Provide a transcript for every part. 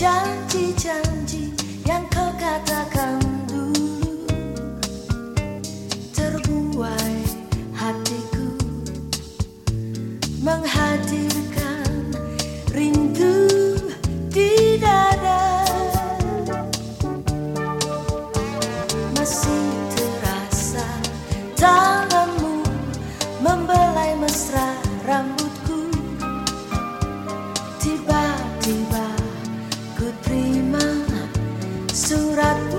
讲几讲。Terima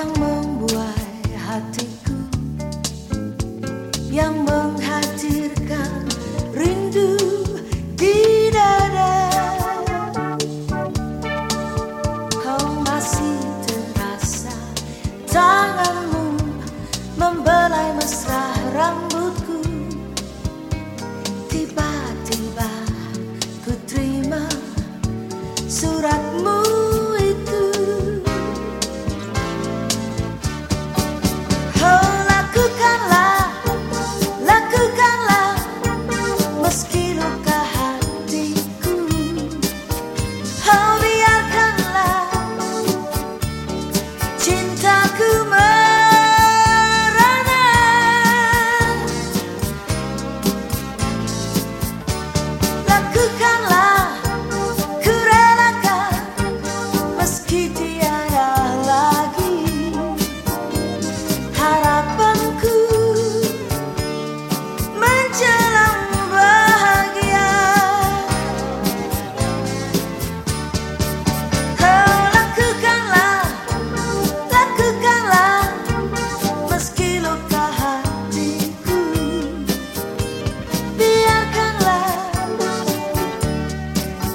yang membuai hatiku yang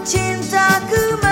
cintaku